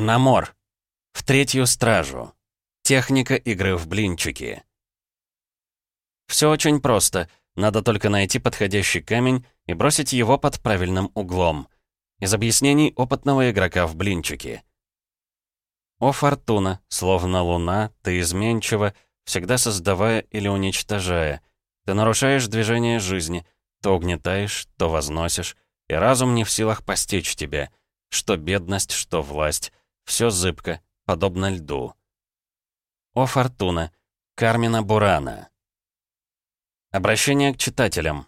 Намор. В третью стражу. Техника игры в блинчики. Все очень просто. Надо только найти подходящий камень и бросить его под правильным углом. Из объяснений опытного игрока в блинчики. О, фортуна, словно луна, ты изменчива, всегда создавая или уничтожая. Ты нарушаешь движение жизни, то угнетаешь, то возносишь, и разум не в силах постичь тебя. Что бедность, что власть. Все зыбко, подобно льду. О, фортуна. Кармина Бурана. Обращение к читателям.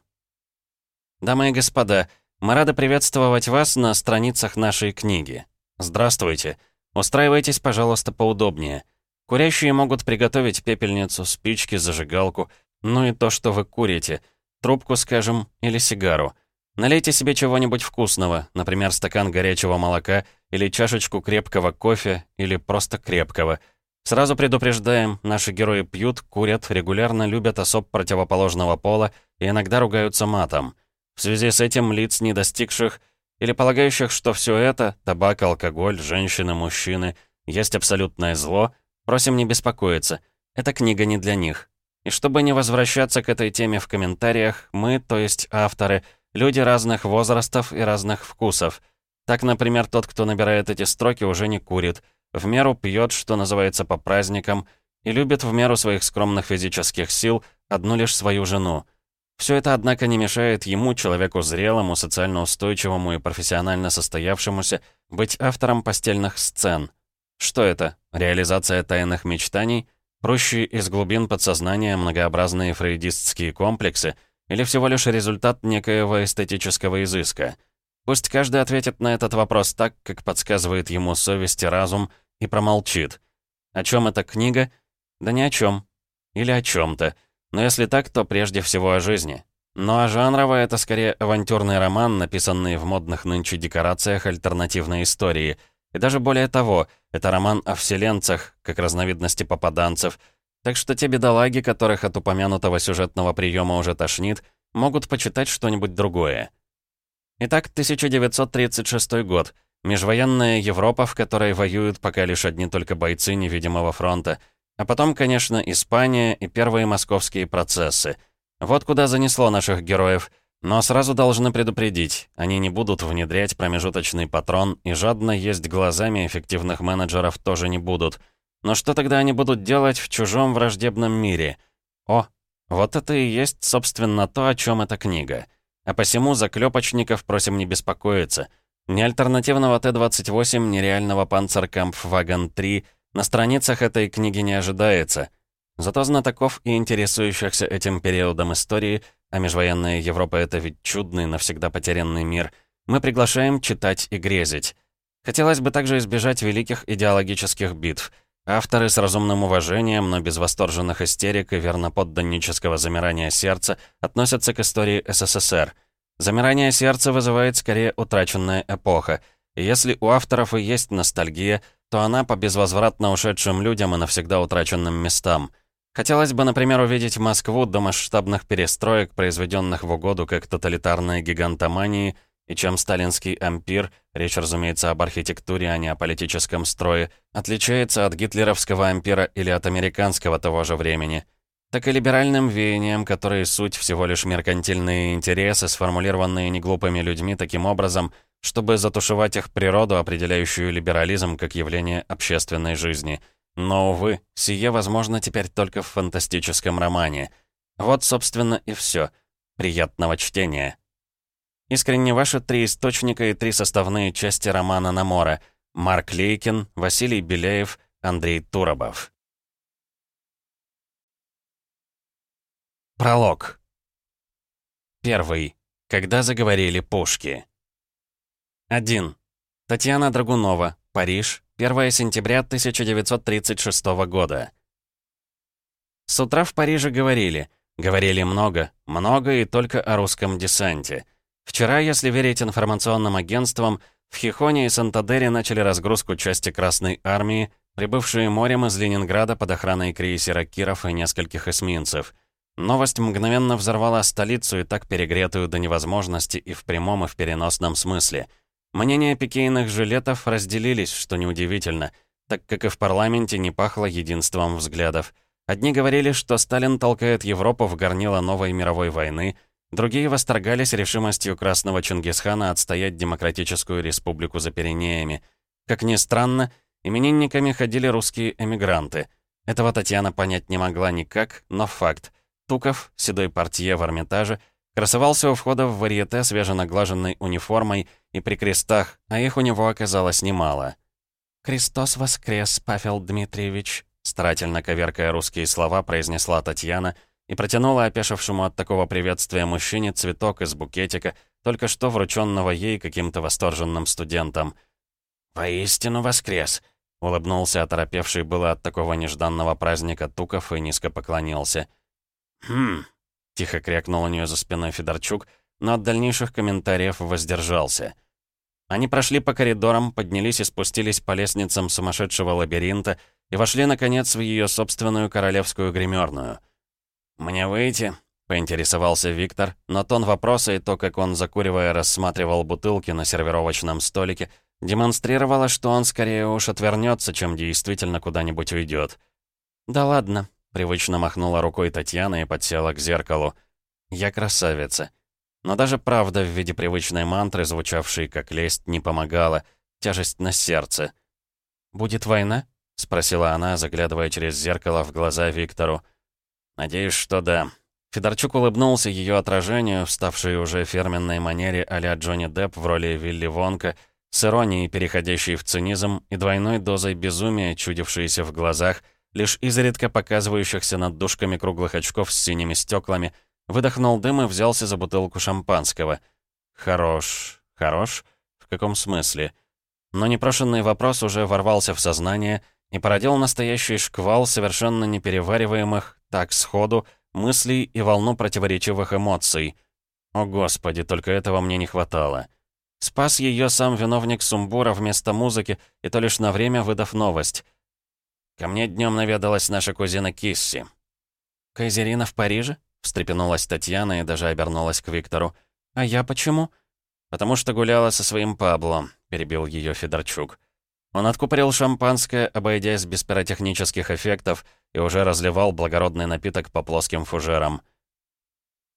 Дамы и господа, мы рады приветствовать вас на страницах нашей книги. Здравствуйте. Устраивайтесь, пожалуйста, поудобнее. Курящие могут приготовить пепельницу, спички, зажигалку, ну и то, что вы курите. Трубку, скажем, или сигару. Налейте себе чего-нибудь вкусного, например, стакан горячего молока или чашечку крепкого кофе или просто крепкого. Сразу предупреждаем, наши герои пьют, курят, регулярно любят особ противоположного пола и иногда ругаются матом. В связи с этим лиц, не достигших или полагающих, что все это — табак, алкоголь, женщины, мужчины — есть абсолютное зло, просим не беспокоиться. Эта книга не для них. И чтобы не возвращаться к этой теме в комментариях, мы, то есть авторы — Люди разных возрастов и разных вкусов. Так, например, тот, кто набирает эти строки, уже не курит, в меру пьет, что называется, по праздникам, и любит в меру своих скромных физических сил одну лишь свою жену. Все это, однако, не мешает ему, человеку зрелому, социально устойчивому и профессионально состоявшемуся, быть автором постельных сцен. Что это? Реализация тайных мечтаний? Прущие из глубин подсознания многообразные фрейдистские комплексы — или всего лишь результат некоего эстетического изыска? Пусть каждый ответит на этот вопрос так, как подсказывает ему совесть и разум, и промолчит. О чем эта книга? Да ни о чем. Или о чем-то. Но если так, то прежде всего о жизни. Ну а жанрово это скорее авантюрный роман, написанный в модных нынче декорациях альтернативной истории. И даже более того, это роман о вселенцах, как разновидности попаданцев, так что те бедолаги, которых от упомянутого сюжетного приема уже тошнит, могут почитать что-нибудь другое. Итак, 1936 год. Межвоенная Европа, в которой воюют пока лишь одни только бойцы невидимого фронта. А потом, конечно, Испания и первые московские процессы. Вот куда занесло наших героев. Но сразу должны предупредить, они не будут внедрять промежуточный патрон и жадно есть глазами эффективных менеджеров тоже не будут — но что тогда они будут делать в чужом враждебном мире? О, вот это и есть, собственно, то, о чем эта книга. А посему заклепочников просим не беспокоиться. Ни альтернативного Т-28, ни реального Панцеркампфвагон-3 на страницах этой книги не ожидается. Зато знатоков и интересующихся этим периодом истории, а межвоенная Европа — это ведь чудный, навсегда потерянный мир, мы приглашаем читать и грезить. Хотелось бы также избежать великих идеологических битв — Авторы с разумным уважением, но без восторженных истерик и верноподданнического замирания сердца относятся к истории СССР. Замирание сердца вызывает скорее утраченная эпоха. И если у авторов и есть ностальгия, то она по безвозвратно ушедшим людям и навсегда утраченным местам. Хотелось бы, например, увидеть Москву до масштабных перестроек, произведенных в угоду как тоталитарной гигантомании – и чем сталинский ампир, речь, разумеется, об архитектуре, а не о политическом строе, отличается от гитлеровского ампира или от американского того же времени, так и либеральным веянием, которые суть всего лишь меркантильные интересы, сформулированные неглупыми людьми таким образом, чтобы затушевать их природу, определяющую либерализм как явление общественной жизни. Но, увы, сие возможно теперь только в фантастическом романе. Вот, собственно, и все. Приятного чтения. Искренне ваши три источника и три составные части романа «Намора». Марк Лейкин, Василий Беляев, Андрей Туробов. Пролог. Первый. Когда заговорили пушки. 1. Татьяна Драгунова, Париж, 1 сентября 1936 года. С утра в Париже говорили. Говорили много, много и только о русском десанте. Вчера, если верить информационным агентствам, в Хихоне и Сантадере начали разгрузку части Красной Армии, прибывшие морем из Ленинграда под охраной крейсера Киров и нескольких эсминцев. Новость мгновенно взорвала столицу и так перегретую до невозможности и в прямом, и в переносном смысле. Мнения пикейных жилетов разделились, что неудивительно, так как и в парламенте не пахло единством взглядов. Одни говорили, что Сталин толкает Европу в горнило новой мировой войны, другие восторгались решимостью красного Чингисхана отстоять демократическую республику за Пиренеями. Как ни странно, именинниками ходили русские эмигранты. Этого Татьяна понять не могла никак, но факт. Туков, седой портье в Эрмитаже, красовался у входа в варьете свеженаглаженной униформой и при крестах, а их у него оказалось немало. «Христос воскрес, Павел Дмитриевич», старательно коверкая русские слова, произнесла Татьяна и протянула опешившему от такого приветствия мужчине цветок из букетика, только что врученного ей каким-то восторженным студентом. «Воистину воскрес!» — улыбнулся оторопевший было от такого нежданного праздника Туков и низко поклонился. «Хм...» — тихо крякнул у нее за спиной Федорчук, но от дальнейших комментариев воздержался — они прошли по коридорам, поднялись и спустились по лестницам сумасшедшего лабиринта и вошли, наконец, в ее собственную королевскую гримерную. «Мне выйти?» — поинтересовался Виктор, но тон вопроса и то, как он, закуривая, рассматривал бутылки на сервировочном столике, демонстрировало, что он скорее уж отвернется, чем действительно куда-нибудь уйдет. «Да ладно», — привычно махнула рукой Татьяна и подсела к зеркалу. «Я красавица». Но даже правда в виде привычной мантры, звучавшей как лесть, не помогала. Тяжесть на сердце. «Будет война?» — спросила она, заглядывая через зеркало в глаза Виктору. «Надеюсь, что да». Федорчук улыбнулся ее отражению, вставшей уже фирменной манере а-ля Джонни Депп в роли Вилли Вонка, с иронией, переходящей в цинизм, и двойной дозой безумия, чудившейся в глазах, лишь изредка показывающихся над дужками круглых очков с синими стеклами — Выдохнул дым и взялся за бутылку шампанского. «Хорош. Хорош? В каком смысле?» Но непрошенный вопрос уже ворвался в сознание и породил настоящий шквал совершенно неперевариваемых, так сходу, мыслей и волну противоречивых эмоций. О господи, только этого мне не хватало. Спас ее сам виновник сумбура вместо музыки, и то лишь на время выдав новость. Ко мне днем наведалась наша кузина Кисси. «Кайзерина в Париже?» Встрепенулась Татьяна и даже обернулась к Виктору. «А я почему?» «Потому что гуляла со своим Пабло», — перебил ее Федорчук. Он откупорил шампанское, обойдясь без пиротехнических эффектов, и уже разливал благородный напиток по плоским фужерам.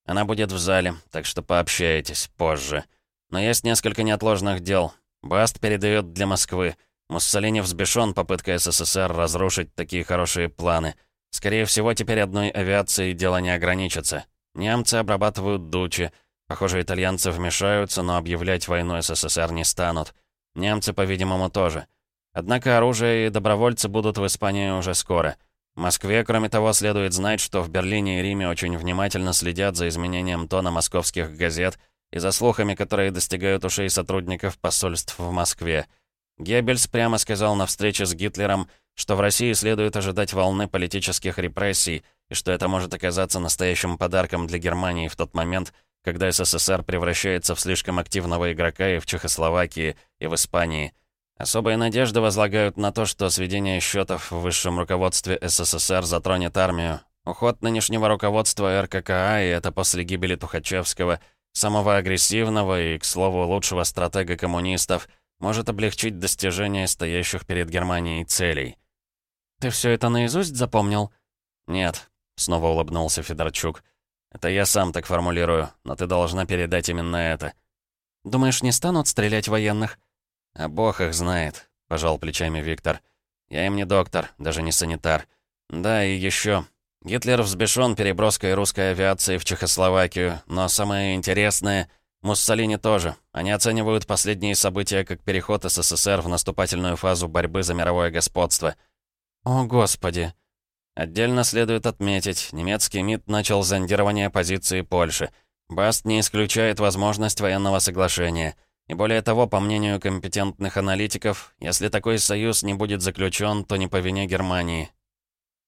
«Она будет в зале, так что пообщаетесь позже. Но есть несколько неотложных дел. Баст передает для Москвы. Муссолини взбешен попыткой СССР разрушить такие хорошие планы — Скорее всего, теперь одной авиацией дело не ограничится. Немцы обрабатывают Дучи. Похоже, итальянцы вмешаются, но объявлять войну СССР не станут. Немцы, по-видимому, тоже. Однако оружие и добровольцы будут в Испании уже скоро. В Москве, кроме того, следует знать, что в Берлине и Риме очень внимательно следят за изменением тона московских газет и за слухами, которые достигают ушей сотрудников посольств в Москве. Геббельс прямо сказал на встрече с Гитлером – что в России следует ожидать волны политических репрессий, и что это может оказаться настоящим подарком для Германии в тот момент, когда СССР превращается в слишком активного игрока и в Чехословакии, и в Испании. Особые надежды возлагают на то, что сведение счетов в высшем руководстве СССР затронет армию. Уход нынешнего руководства РККА, и это после гибели Тухачевского, самого агрессивного и, к слову, лучшего стратега коммунистов, может облегчить достижение стоящих перед Германией целей. «Ты все это наизусть запомнил?» «Нет», — снова улыбнулся Федорчук. «Это я сам так формулирую, но ты должна передать именно это». «Думаешь, не станут стрелять военных?» «А бог их знает», — пожал плечами Виктор. «Я им не доктор, даже не санитар. Да, и еще. Гитлер взбешен переброской русской авиации в Чехословакию, но самое интересное — Муссолини тоже. Они оценивают последние события как переход СССР в наступательную фазу борьбы за мировое господство — «О, Господи!» Отдельно следует отметить, немецкий МИД начал зондирование позиции Польши. Баст не исключает возможность военного соглашения. И более того, по мнению компетентных аналитиков, если такой союз не будет заключен, то не по вине Германии.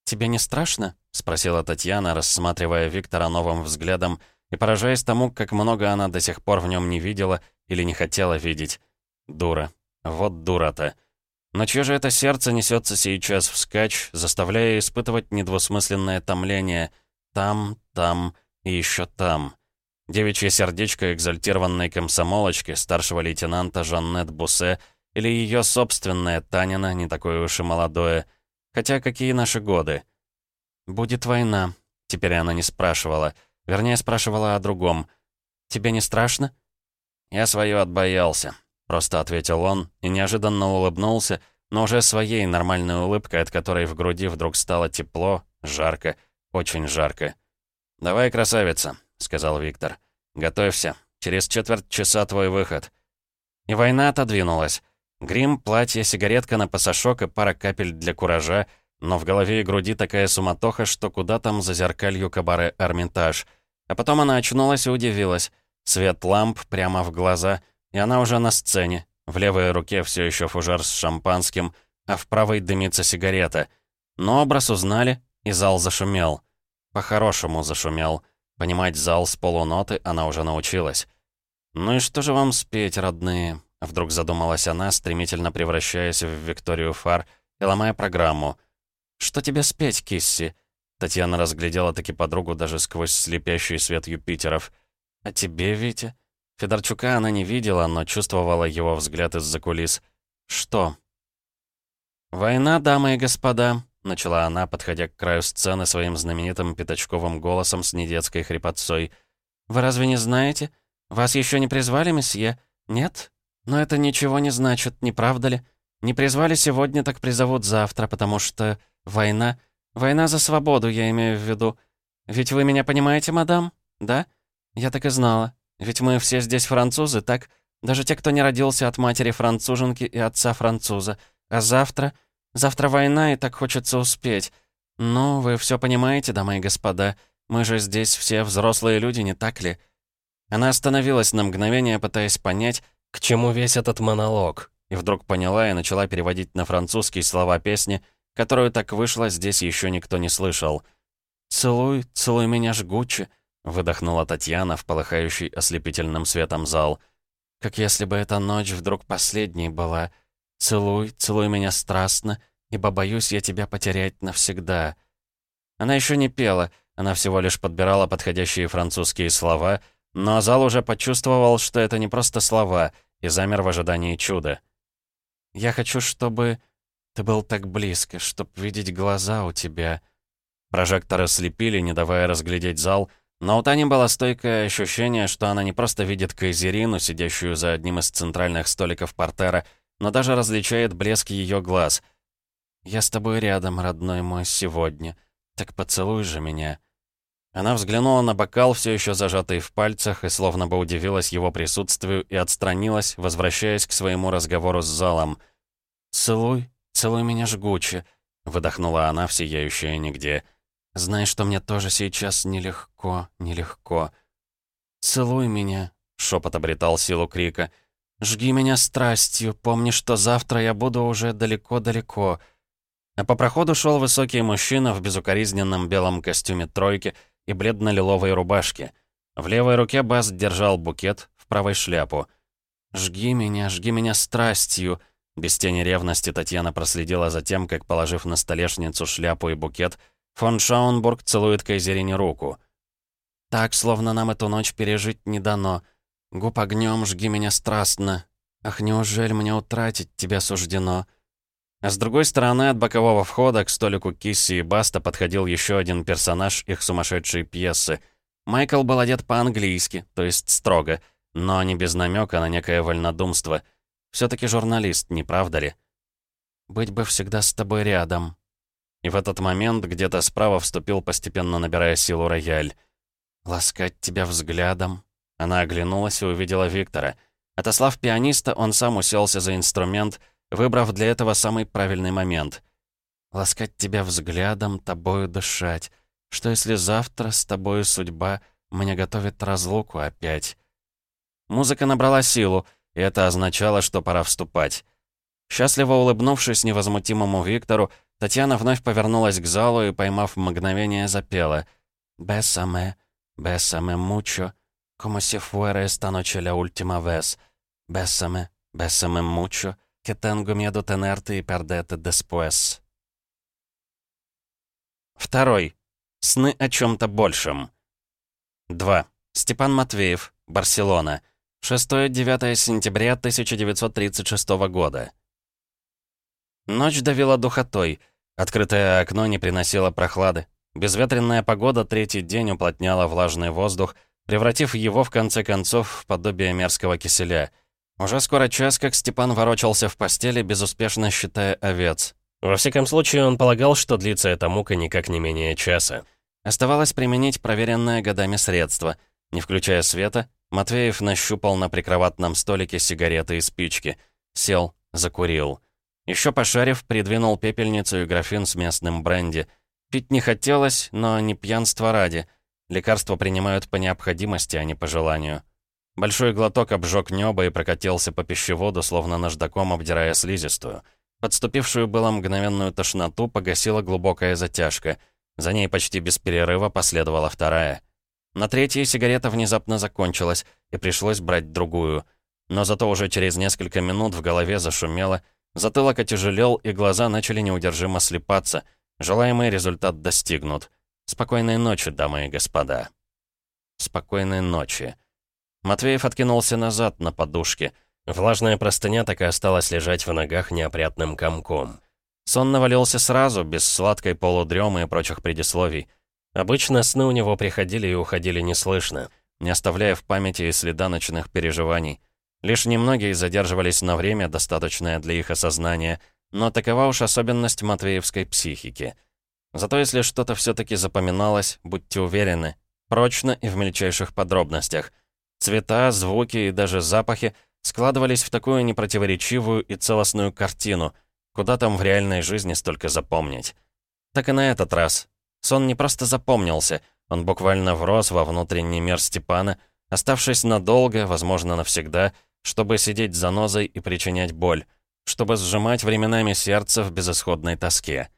«Тебе не страшно?» — спросила Татьяна, рассматривая Виктора новым взглядом и поражаясь тому, как много она до сих пор в нем не видела или не хотела видеть. Дура. Вот дура-то. Но чье же это сердце несется сейчас вскачь, заставляя испытывать недвусмысленное томление там, там и еще там? Девичье сердечко экзальтированной комсомолочки, старшего лейтенанта Жаннет Бусе, или ее собственное Танина, не такое уж и молодое. Хотя какие наши годы? «Будет война», — теперь она не спрашивала. Вернее, спрашивала о другом. «Тебе не страшно?» «Я свое отбоялся», — просто ответил он и неожиданно улыбнулся, но уже своей нормальной улыбкой, от которой в груди вдруг стало тепло, жарко, очень жарко. «Давай, красавица», — сказал Виктор. «Готовься. Через четверть часа твой выход». И война отодвинулась. Грим, платье, сигаретка на пасашок и пара капель для куража, но в голове и груди такая суматоха, что куда там за зеркалью кабаре Эрмитаж. А потом она очнулась и удивилась. Свет ламп прямо в глаза, и она уже на сцене. В левой руке все еще фужер с шампанским, а в правой дымится сигарета. Но образ узнали, и зал зашумел. По-хорошему зашумел. Понимать зал с полуноты она уже научилась. «Ну и что же вам спеть, родные?» Вдруг задумалась она, стремительно превращаясь в Викторию Фар и ломая программу. «Что тебе спеть, Кисси?» Татьяна разглядела таки подругу даже сквозь слепящий свет Юпитеров. «А тебе, Витя?» Федорчука она не видела, но чувствовала его взгляд из-за кулис. «Что?» «Война, дамы и господа», — начала она, подходя к краю сцены своим знаменитым пятачковым голосом с недетской хрипотцой. «Вы разве не знаете? Вас еще не призвали, месье? Нет? Но это ничего не значит, не правда ли? Не призвали сегодня, так призовут завтра, потому что война... Война за свободу, я имею в виду. Ведь вы меня понимаете, мадам? Да? Я так и знала. Ведь мы все здесь французы, так? Даже те, кто не родился от матери француженки и отца француза. А завтра... Завтра война, и так хочется успеть. Ну, вы все понимаете, дамы и господа. Мы же здесь все взрослые люди, не так ли?» Она остановилась на мгновение, пытаясь понять, к чему весь этот монолог, и вдруг поняла и начала переводить на французский слова песни, которую так вышло, здесь еще никто не слышал. «Целуй, целуй меня жгуче», Выдохнула Татьяна в полыхающий ослепительным светом зал. «Как если бы эта ночь вдруг последней была. Целуй, целуй меня страстно, ибо боюсь я тебя потерять навсегда». Она еще не пела, она всего лишь подбирала подходящие французские слова, но зал уже почувствовал, что это не просто слова, и замер в ожидании чуда. «Я хочу, чтобы ты был так близко, чтоб видеть глаза у тебя». Прожекторы слепили, не давая разглядеть зал, — но у Тани было стойкое ощущение, что она не просто видит Кайзерину, сидящую за одним из центральных столиков портера, но даже различает блеск ее глаз. «Я с тобой рядом, родной мой, сегодня. Так поцелуй же меня». Она взглянула на бокал, все еще зажатый в пальцах, и словно бы удивилась его присутствию и отстранилась, возвращаясь к своему разговору с залом. «Целуй, целуй меня жгуче», — выдохнула она в сияющее нигде. Знай, что мне тоже сейчас нелегко, нелегко. «Целуй меня», — шепот обретал силу крика. «Жги меня страстью, помни, что завтра я буду уже далеко-далеко». А по проходу шел высокий мужчина в безукоризненном белом костюме тройки и бледно-лиловой рубашке. В левой руке Бас держал букет, в правой шляпу. «Жги меня, жги меня страстью», без тени ревности Татьяна проследила за тем, как, положив на столешницу шляпу и букет, — Фон Шаунбург целует Кайзерине руку. «Так, словно нам эту ночь пережить не дано. Губ огнем, жги меня страстно. Ах, неужели мне утратить тебя суждено?» А с другой стороны, от бокового входа к столику Кисси и Баста подходил еще один персонаж их сумасшедшей пьесы. Майкл был одет по-английски, то есть строго, но не без намека на некое вольнодумство. все таки журналист, не правда ли? «Быть бы всегда с тобой рядом», и в этот момент где-то справа вступил, постепенно набирая силу рояль. «Ласкать тебя взглядом». Она оглянулась и увидела Виктора. Отослав пианиста, он сам уселся за инструмент, выбрав для этого самый правильный момент. «Ласкать тебя взглядом, тобою дышать. Что если завтра с тобою судьба мне готовит разлуку опять?» Музыка набрала силу, и это означало, что пора вступать. Счастливо улыбнувшись невозмутимому Виктору, Татьяна вновь повернулась к залу и, поймав мгновение, запела «Бесаме, бесаме мучо, como si fuera esta noche la última vez. Bésame, bésame mucho, que tengo miedo tenerte y perderte después». Второй. Сны о чем то большем. 2. Степан Матвеев, Барселона. 6-9 сентября 1936 года. Ночь давила духотой. Открытое окно не приносило прохлады. Безветренная погода третий день уплотняла влажный воздух, превратив его, в конце концов, в подобие мерзкого киселя. Уже скоро час, как Степан ворочался в постели, безуспешно считая овец. Во всяком случае, он полагал, что длится эта мука никак не менее часа. Оставалось применить проверенное годами средство. Не включая света, Матвеев нащупал на прикроватном столике сигареты и спички. Сел, закурил. Еще пошарив, придвинул пепельницу и графин с местным бренди. Пить не хотелось, но не пьянство ради. Лекарства принимают по необходимости, а не по желанию. Большой глоток обжег небо и прокатился по пищеводу, словно наждаком обдирая слизистую. Подступившую было мгновенную тошноту погасила глубокая затяжка. За ней почти без перерыва последовала вторая. На третьей сигарета внезапно закончилась, и пришлось брать другую. Но зато уже через несколько минут в голове зашумело, затылок отяжелел, и глаза начали неудержимо слепаться. Желаемый результат достигнут. Спокойной ночи, дамы и господа. Спокойной ночи. Матвеев откинулся назад на подушке. Влажная простыня так и осталась лежать в ногах неопрятным комком. Сон навалился сразу, без сладкой полудремы и прочих предисловий. Обычно сны у него приходили и уходили неслышно, не оставляя в памяти и следа ночных переживаний. Лишь немногие задерживались на время, достаточное для их осознания, но такова уж особенность матвеевской психики. Зато если что-то все-таки запоминалось, будьте уверены, прочно и в мельчайших подробностях — Цвета, звуки и даже запахи складывались в такую непротиворечивую и целостную картину, куда там в реальной жизни столько запомнить. Так и на этот раз. Сон не просто запомнился, он буквально врос во внутренний мир Степана, оставшись надолго, возможно, навсегда, чтобы сидеть за нозой и причинять боль, чтобы сжимать временами сердце в безысходной тоске.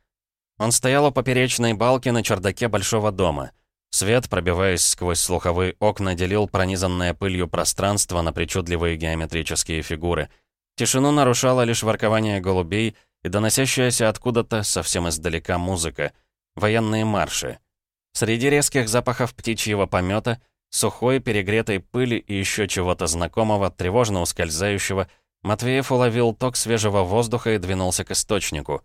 Он стоял у поперечной балки на чердаке большого дома — Свет, пробиваясь сквозь слуховые окна, делил пронизанное пылью пространство на причудливые геометрические фигуры. Тишину нарушало лишь воркование голубей и доносящаяся откуда-то совсем издалека музыка. Военные марши. Среди резких запахов птичьего помета, сухой, перегретой пыли и еще чего-то знакомого, тревожно ускользающего, Матвеев уловил ток свежего воздуха и двинулся к источнику.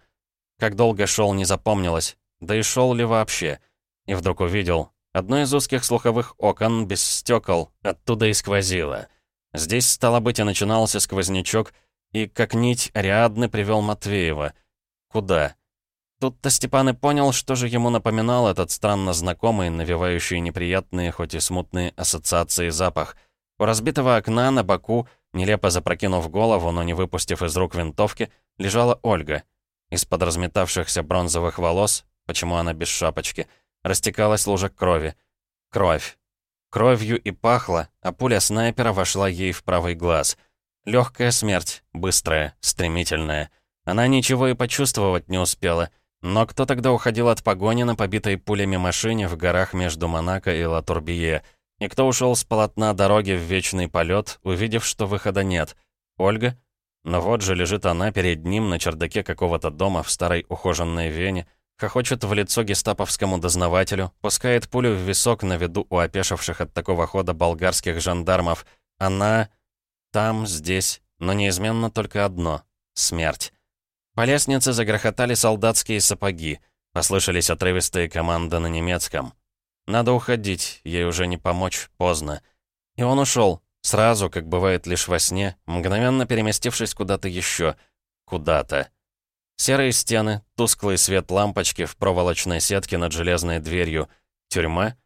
Как долго шел, не запомнилось. Да и шел ли вообще? И вдруг увидел, Одно из узких слуховых окон, без стекол, оттуда и сквозило. Здесь, стало быть, и начинался сквознячок, и, как нить, Ариадны привел Матвеева. Куда? Тут-то Степан и понял, что же ему напоминал этот странно знакомый, навевающий неприятные, хоть и смутные ассоциации запах. У разбитого окна на боку, нелепо запрокинув голову, но не выпустив из рук винтовки, лежала Ольга. Из-под разметавшихся бронзовых волос, почему она без шапочки — Растекалась лужа крови. Кровь. Кровью и пахло, а пуля снайпера вошла ей в правый глаз. Легкая смерть, быстрая, стремительная. Она ничего и почувствовать не успела. Но кто тогда уходил от погони на побитой пулями машине в горах между Монако и Латурбие? И кто ушел с полотна дороги в вечный полет, увидев, что выхода нет? Ольга? Но вот же лежит она перед ним на чердаке какого-то дома в старой ухоженной Вене, Хохочет в лицо гестаповскому дознавателю, пускает пулю в висок на виду у опешивших от такого хода болгарских жандармов. Она... там, здесь, но неизменно только одно — смерть. По лестнице загрохотали солдатские сапоги. Послышались отрывистые команды на немецком. «Надо уходить, ей уже не помочь, поздно». И он ушел, сразу, как бывает лишь во сне, мгновенно переместившись куда-то еще. Куда-то. Серые стены, тусклый свет лампочки в проволочной сетке над железной дверью. Тюрьма.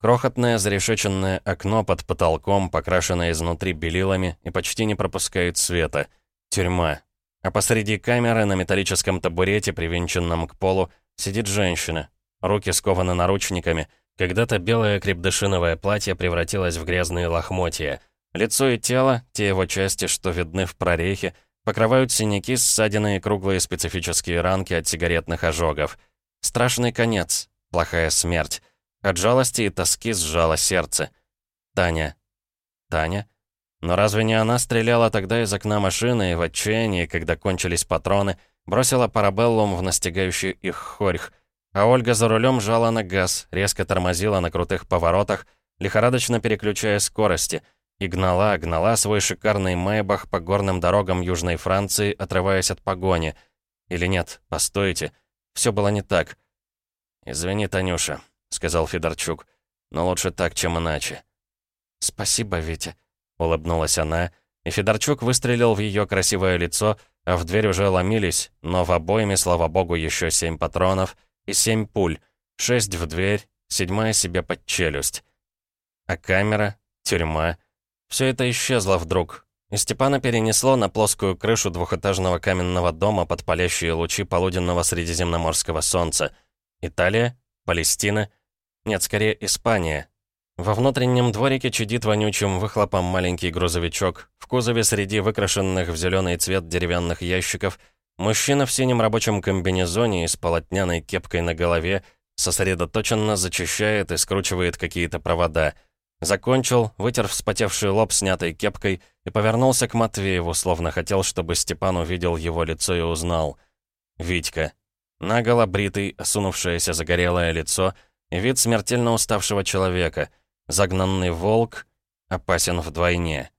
Крохотное зарешеченное окно под потолком, покрашенное изнутри белилами и почти не пропускает света. Тюрьма. А посреди камеры на металлическом табурете, привинченном к полу, сидит женщина. Руки скованы наручниками. Когда-то белое крепдышиновое платье превратилось в грязные лохмотья. Лицо и тело, те его части, что видны в прорехе, Покрывают синяки, ссадины и круглые специфические ранки от сигаретных ожогов. Страшный конец. Плохая смерть. От жалости и тоски сжало сердце. Таня. Таня? Но разве не она стреляла тогда из окна машины и в отчаянии, когда кончились патроны, бросила парабеллум в настигающий их хорьх, а Ольга за рулем жала на газ, резко тормозила на крутых поворотах, лихорадочно переключая скорости, и гнала, гнала свой шикарный Майбах по горным дорогам Южной Франции, отрываясь от погони. Или нет, постойте, все было не так. «Извини, Танюша», — сказал Федорчук, — «но лучше так, чем иначе». «Спасибо, Витя», — улыбнулась она, и Федорчук выстрелил в ее красивое лицо, а в дверь уже ломились, но в обойме, слава богу, еще семь патронов и семь пуль, шесть в дверь, седьмая себе под челюсть. А камера, тюрьма, все это исчезло вдруг, и Степана перенесло на плоскую крышу двухэтажного каменного дома под палящие лучи полуденного средиземноморского солнца. Италия? Палестина? Нет, скорее Испания. Во внутреннем дворике чудит вонючим выхлопом маленький грузовичок. В кузове среди выкрашенных в зеленый цвет деревянных ящиков мужчина в синем рабочем комбинезоне и с полотняной кепкой на голове сосредоточенно зачищает и скручивает какие-то провода — Закончил, вытер вспотевший лоб снятой кепкой и повернулся к Матвееву, словно хотел, чтобы Степан увидел его лицо и узнал. Витька. Наголо бритый, осунувшееся загорелое лицо и вид смертельно уставшего человека. Загнанный волк опасен вдвойне.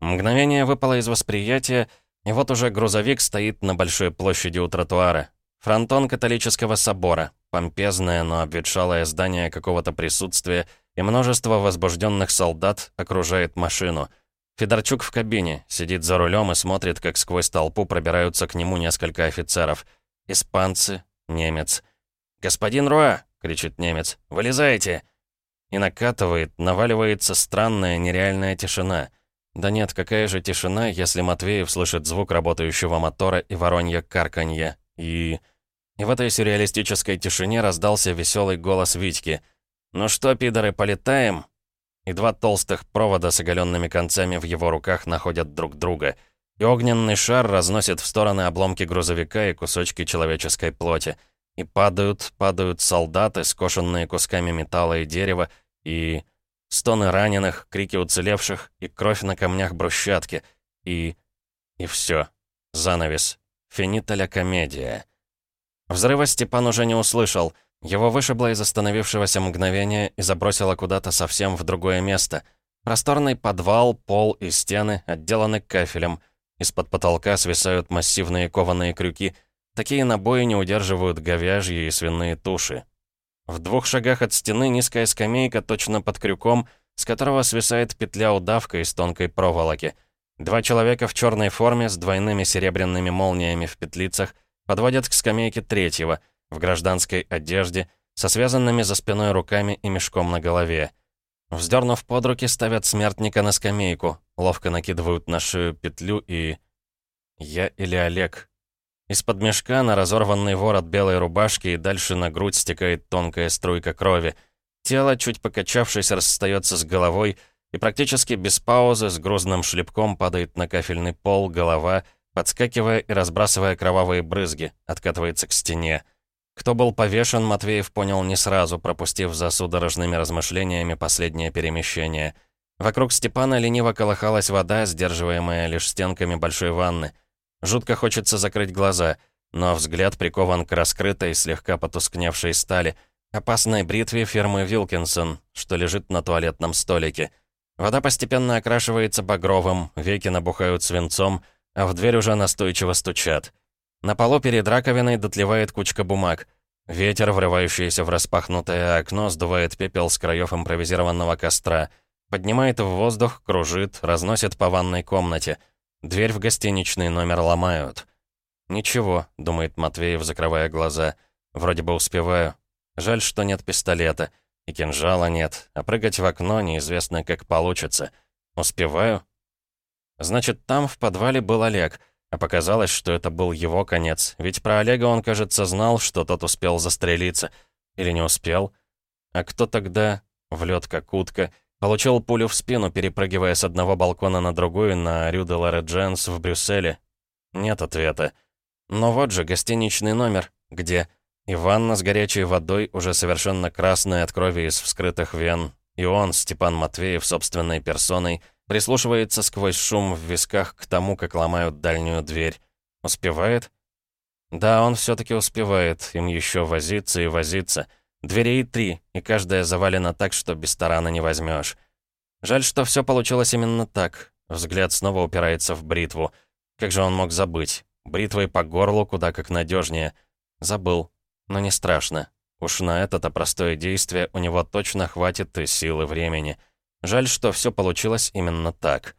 Мгновение выпало из восприятия, и вот уже грузовик стоит на большой площади у тротуара. Фронтон католического собора, помпезное, но обветшалое здание какого-то присутствия — и множество возбужденных солдат окружает машину. Федорчук в кабине, сидит за рулем и смотрит, как сквозь толпу пробираются к нему несколько офицеров. Испанцы, немец. «Господин Руа!» — кричит немец. «Вылезайте!» И накатывает, наваливается странная нереальная тишина. Да нет, какая же тишина, если Матвеев слышит звук работающего мотора и воронья карканье. И... И в этой сюрреалистической тишине раздался веселый голос Витьки — «Ну что, пидоры, полетаем?» И два толстых провода с оголенными концами в его руках находят друг друга. И огненный шар разносит в стороны обломки грузовика и кусочки человеческой плоти. И падают, падают солдаты, скошенные кусками металла и дерева, и... Стоны раненых, крики уцелевших, и кровь на камнях брусчатки. И... И все. Занавес. Финита ля комедия. Взрыва Степан уже не услышал — его вышибло из остановившегося мгновения и забросило куда-то совсем в другое место. Просторный подвал, пол и стены отделаны кафелем. Из-под потолка свисают массивные кованые крюки. Такие набои не удерживают говяжьи и свиные туши. В двух шагах от стены низкая скамейка точно под крюком, с которого свисает петля-удавка из тонкой проволоки. Два человека в черной форме с двойными серебряными молниями в петлицах подводят к скамейке третьего — в гражданской одежде, со связанными за спиной руками и мешком на голове. Вздернув под руки, ставят смертника на скамейку, ловко накидывают на шею петлю и... Я или Олег? Из-под мешка на разорванный ворот белой рубашки и дальше на грудь стекает тонкая струйка крови. Тело, чуть покачавшись, расстается с головой и практически без паузы с грузным шлепком падает на кафельный пол, голова, подскакивая и разбрасывая кровавые брызги, откатывается к стене. Кто был повешен, Матвеев понял не сразу, пропустив за судорожными размышлениями последнее перемещение. Вокруг Степана лениво колыхалась вода, сдерживаемая лишь стенками большой ванны. Жутко хочется закрыть глаза, но взгляд прикован к раскрытой, слегка потускневшей стали, опасной бритве фирмы Вилкинсон, что лежит на туалетном столике. Вода постепенно окрашивается багровым, веки набухают свинцом, а в дверь уже настойчиво стучат. На полу перед раковиной дотлевает кучка бумаг. Ветер, врывающийся в распахнутое окно, сдувает пепел с краев импровизированного костра. Поднимает в воздух, кружит, разносит по ванной комнате. Дверь в гостиничный номер ломают. «Ничего», — думает Матвеев, закрывая глаза. «Вроде бы успеваю. Жаль, что нет пистолета. И кинжала нет. А прыгать в окно неизвестно, как получится. Успеваю?» «Значит, там, в подвале, был Олег». А показалось, что это был его конец, ведь про Олега он, кажется, знал, что тот успел застрелиться. Или не успел? А кто тогда, в лед как утка, получил пулю в спину, перепрыгивая с одного балкона на другой на Рю де Ларе в Брюсселе? Нет ответа. Но вот же гостиничный номер, где... И ванна с горячей водой, уже совершенно красная от крови из вскрытых вен. И он, Степан Матвеев, собственной персоной — Прислушивается сквозь шум в висках к тому, как ломают дальнюю дверь. Успевает? Да, он все таки успевает, им еще возиться и возиться. Дверей три, и каждая завалена так, что без тарана не возьмешь. Жаль, что все получилось именно так. Взгляд снова упирается в бритву. Как же он мог забыть? Бритвой по горлу куда как надежнее. Забыл. Но не страшно. Уж на это-то простое действие у него точно хватит и силы времени. Жаль, что все получилось именно так.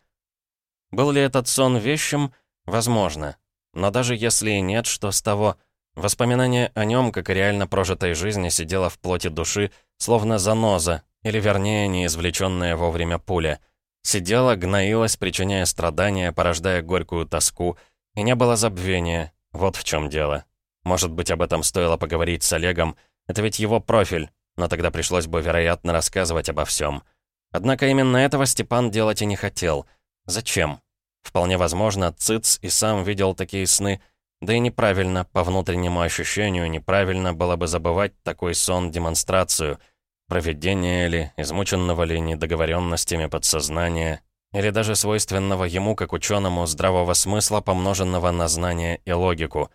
Был ли этот сон вещим? Возможно. Но даже если и нет, что с того? Воспоминание о нем, как и реально прожитой жизни, сидело в плоти души, словно заноза, или вернее, неизвлеченная вовремя пуля. Сидела, гноилась, причиняя страдания, порождая горькую тоску, и не было забвения. Вот в чем дело. Может быть, об этом стоило поговорить с Олегом. Это ведь его профиль, но тогда пришлось бы, вероятно, рассказывать обо всем. Однако именно этого Степан делать и не хотел. Зачем? Вполне возможно, Циц и сам видел такие сны, да и неправильно, по внутреннему ощущению, неправильно было бы забывать такой сон-демонстрацию. Проведение ли, измученного ли недоговоренностями подсознания, или даже свойственного ему, как ученому, здравого смысла, помноженного на знание и логику.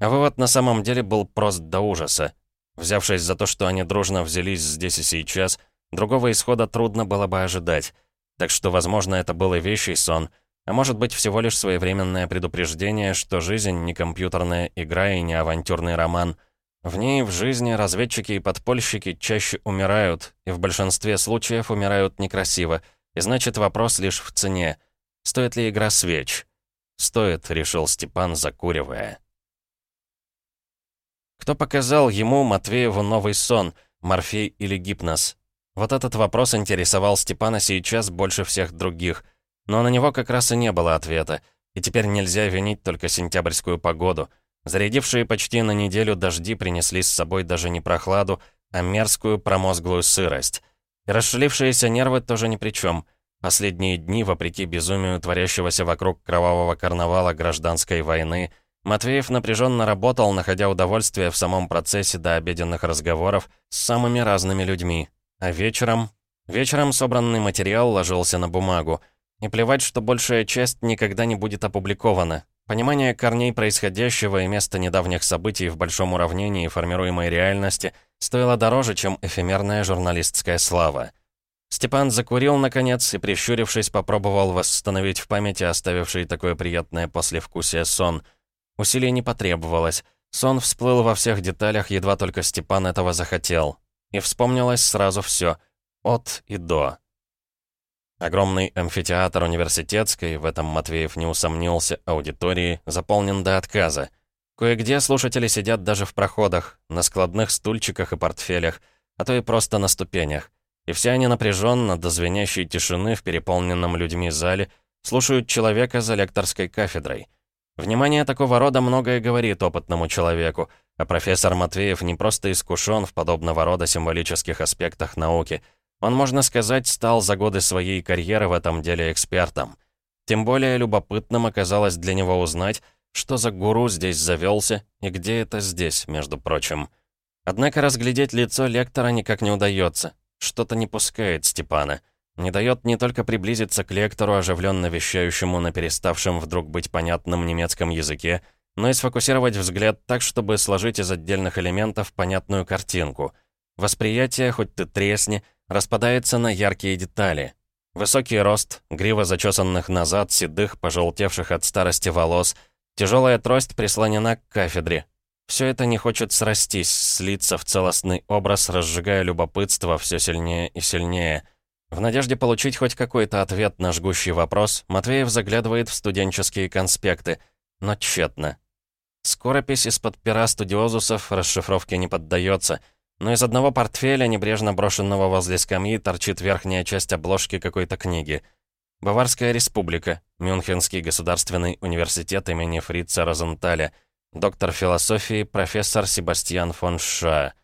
А вывод на самом деле был прост до ужаса. Взявшись за то, что они дружно взялись здесь и сейчас, другого исхода трудно было бы ожидать. Так что, возможно, это был и вещий сон — а может быть, всего лишь своевременное предупреждение, что жизнь не компьютерная игра и не авантюрный роман. В ней, в жизни, разведчики и подпольщики чаще умирают, и в большинстве случаев умирают некрасиво, и значит вопрос лишь в цене. Стоит ли игра свеч? Стоит, решил Степан, закуривая. Кто показал ему, Матвееву, новый сон, морфей или гипноз? Вот этот вопрос интересовал Степана сейчас больше всех других — но на него как раз и не было ответа. И теперь нельзя винить только сентябрьскую погоду. Зарядившие почти на неделю дожди принесли с собой даже не прохладу, а мерзкую промозглую сырость. И расшалившиеся нервы тоже ни при чем. Последние дни, вопреки безумию творящегося вокруг кровавого карнавала гражданской войны, Матвеев напряженно работал, находя удовольствие в самом процессе до обеденных разговоров с самыми разными людьми. А вечером... Вечером собранный материал ложился на бумагу — и плевать, что большая часть никогда не будет опубликована. Понимание корней происходящего и места недавних событий в большом уравнении формируемой реальности стоило дороже, чем эфемерная журналистская слава. Степан закурил, наконец, и, прищурившись, попробовал восстановить в памяти оставивший такое приятное послевкусие сон. Усилий не потребовалось. Сон всплыл во всех деталях, едва только Степан этого захотел. И вспомнилось сразу все От и до. Огромный амфитеатр университетской, в этом Матвеев не усомнился, аудитории, заполнен до отказа. Кое-где слушатели сидят даже в проходах, на складных стульчиках и портфелях, а то и просто на ступенях. И все они напряженно, до звенящей тишины в переполненном людьми зале, слушают человека за лекторской кафедрой. Внимание такого рода многое говорит опытному человеку, а профессор Матвеев не просто искушен в подобного рода символических аспектах науки — он, можно сказать, стал за годы своей карьеры в этом деле экспертом. Тем более любопытным оказалось для него узнать, что за гуру здесь завелся и где это здесь, между прочим. Однако разглядеть лицо лектора никак не удается. Что-то не пускает Степана. Не дает не только приблизиться к лектору, оживленно вещающему на переставшем вдруг быть понятном немецком языке, но и сфокусировать взгляд так, чтобы сложить из отдельных элементов понятную картинку. Восприятие, хоть ты тресни, распадается на яркие детали. Высокий рост, грива зачесанных назад, седых, пожелтевших от старости волос, тяжелая трость прислонена к кафедре. Все это не хочет срастись, слиться в целостный образ, разжигая любопытство все сильнее и сильнее. В надежде получить хоть какой-то ответ на жгущий вопрос, Матвеев заглядывает в студенческие конспекты, но тщетно. Скоропись из-под пера студиозусов расшифровке не поддается — но из одного портфеля, небрежно брошенного возле скамьи, торчит верхняя часть обложки какой-то книги. «Баварская республика», Мюнхенский государственный университет имени Фрица Розенталя, доктор философии, профессор Себастьян фон Ша.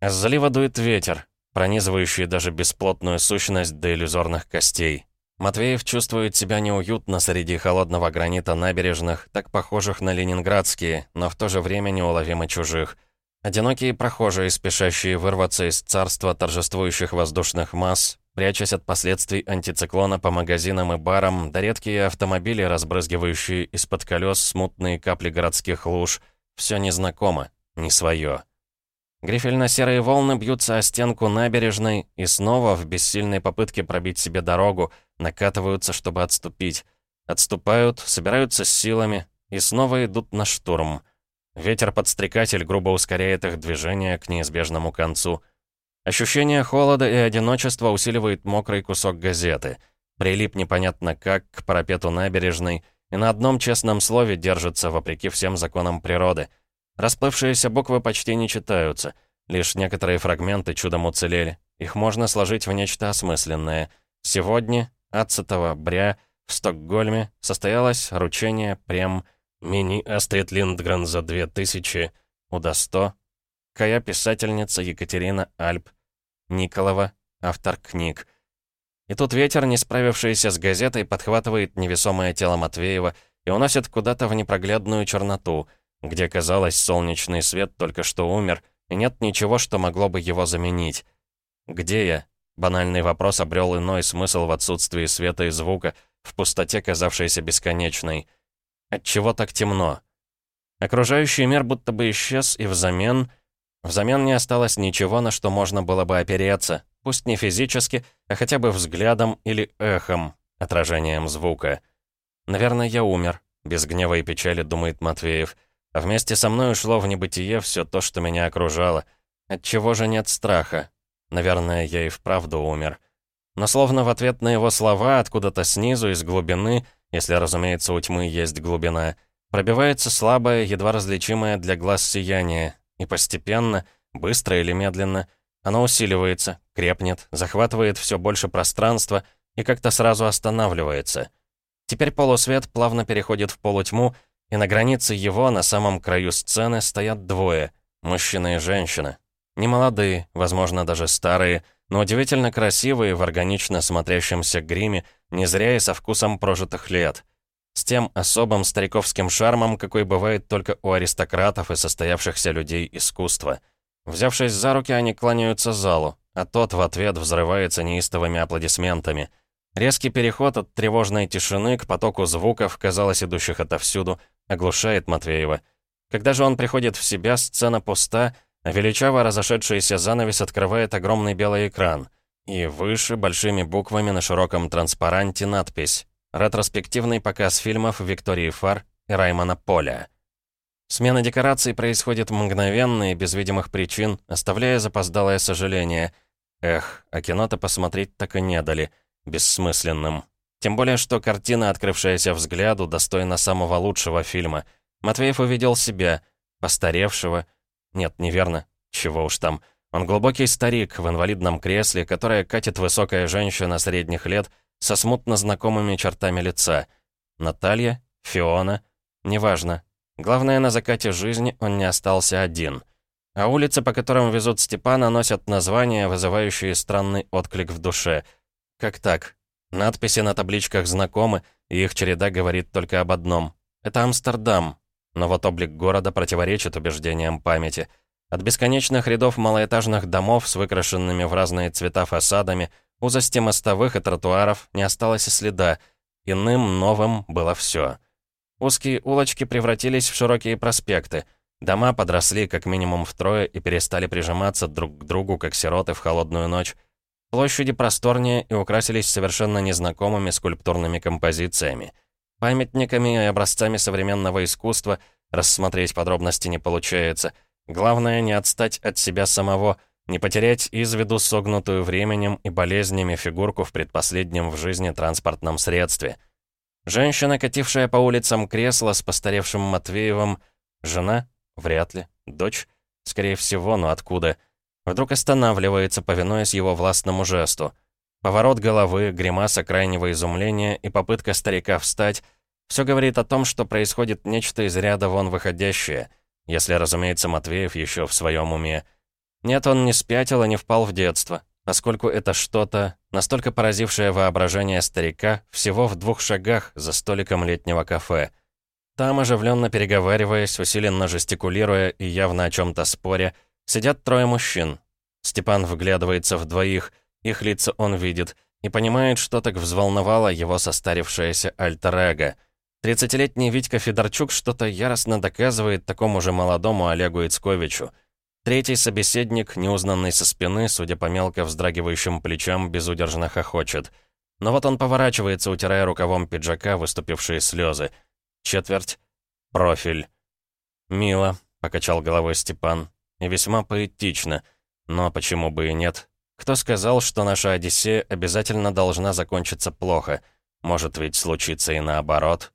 С залива дует ветер, пронизывающий даже бесплотную сущность до иллюзорных костей. Матвеев чувствует себя неуютно среди холодного гранита набережных, так похожих на ленинградские, но в то же время неуловимо чужих – Одинокие прохожие, спешащие вырваться из царства торжествующих воздушных масс, прячась от последствий антициклона по магазинам и барам, да редкие автомобили, разбрызгивающие из-под колес смутные капли городских луж, все незнакомо, не свое. Грифельно-серые волны бьются о стенку набережной и снова, в бессильной попытке пробить себе дорогу, накатываются, чтобы отступить. Отступают, собираются с силами и снова идут на штурм. Ветер-подстрекатель грубо ускоряет их движение к неизбежному концу. Ощущение холода и одиночества усиливает мокрый кусок газеты. Прилип непонятно как к парапету набережной и на одном честном слове держится, вопреки всем законам природы. Расплывшиеся буквы почти не читаются, лишь некоторые фрагменты чудом уцелели. Их можно сложить в нечто осмысленное. Сегодня, 20 бря, в Стокгольме состоялось вручение прем Мини Астрид Линдгрен за 2000, Уда 100, Кая писательница Екатерина Альп, Николова, автор книг. И тут ветер, не справившийся с газетой, подхватывает невесомое тело Матвеева и уносит куда-то в непроглядную черноту, где, казалось, солнечный свет только что умер, и нет ничего, что могло бы его заменить. «Где я?» Банальный вопрос обрел иной смысл в отсутствии света и звука, в пустоте, казавшейся бесконечной. Отчего так темно? Окружающий мир будто бы исчез, и взамен... Взамен не осталось ничего, на что можно было бы опереться, пусть не физически, а хотя бы взглядом или эхом, отражением звука. «Наверное, я умер», — без гнева и печали думает Матвеев. А вместе со мной ушло в небытие все то, что меня окружало. Отчего же нет страха? Наверное, я и вправду умер. Но словно в ответ на его слова, откуда-то снизу, из глубины, если, разумеется, у тьмы есть глубина, пробивается слабое, едва различимое для глаз сияние, и постепенно, быстро или медленно, оно усиливается, крепнет, захватывает все больше пространства и как-то сразу останавливается. Теперь полусвет плавно переходит в полутьму, и на границе его, на самом краю сцены, стоят двое — мужчина и женщина. Немолодые, возможно, даже старые — но удивительно красивые в органично смотрящемся гриме, не зря и со вкусом прожитых лет. С тем особым стариковским шармом, какой бывает только у аристократов и состоявшихся людей искусства. Взявшись за руки, они кланяются залу, а тот в ответ взрывается неистовыми аплодисментами. Резкий переход от тревожной тишины к потоку звуков, казалось, идущих отовсюду, оглушает Матвеева. Когда же он приходит в себя, сцена пуста — Величаво разошедшийся занавес открывает огромный белый экран. И выше, большими буквами на широком транспаранте надпись «Ретроспективный показ фильмов Виктории Фар и Раймона Поля». Смена декораций происходит мгновенно и без видимых причин, оставляя запоздалое сожаление. Эх, а кино-то посмотреть так и не дали. Бессмысленным. Тем более, что картина, открывшаяся взгляду, достойна самого лучшего фильма. Матвеев увидел себя, постаревшего, нет, неверно. Чего уж там. Он глубокий старик в инвалидном кресле, которое катит высокая женщина средних лет со смутно знакомыми чертами лица. Наталья? Фиона? Неважно. Главное, на закате жизни он не остался один. А улицы, по которым везут Степана, носят названия, вызывающие странный отклик в душе. Как так? Надписи на табличках знакомы, и их череда говорит только об одном. Это Амстердам, но вот облик города противоречит убеждениям памяти. От бесконечных рядов малоэтажных домов с выкрашенными в разные цвета фасадами, узости мостовых и тротуаров не осталось и следа. Иным, новым было все. Узкие улочки превратились в широкие проспекты. Дома подросли как минимум втрое и перестали прижиматься друг к другу, как сироты в холодную ночь. Площади просторнее и украсились совершенно незнакомыми скульптурными композициями — Памятниками и образцами современного искусства рассмотреть подробности не получается. Главное не отстать от себя самого, не потерять из виду согнутую временем и болезнями фигурку в предпоследнем в жизни транспортном средстве. Женщина, катившая по улицам кресло с постаревшим Матвеевым, жена? Вряд ли. Дочь? Скорее всего, но откуда? Вдруг останавливается, повинуясь его властному жесту. Поворот головы, гримаса крайнего изумления и попытка старика встать — все говорит о том, что происходит нечто из ряда вон выходящее, если, разумеется, Матвеев еще в своем уме. Нет, он не спятил и не впал в детство, поскольку это что-то, настолько поразившее воображение старика, всего в двух шагах за столиком летнего кафе. Там, оживленно переговариваясь, усиленно жестикулируя и явно о чем-то споря, сидят трое мужчин. Степан вглядывается в двоих — их лица он видит и понимает, что так взволновало его состарившееся альтер-эго. Тридцатилетний Витька Федорчук что-то яростно доказывает такому же молодому Олегу Ицковичу. Третий собеседник, неузнанный со спины, судя по мелко вздрагивающим плечам, безудержно хохочет. Но вот он поворачивается, утирая рукавом пиджака выступившие слезы. Четверть. Профиль. «Мило», — покачал головой Степан. «И весьма поэтично. Но почему бы и нет? Кто сказал, что наша Одиссея обязательно должна закончиться плохо? Может ведь случиться и наоборот?»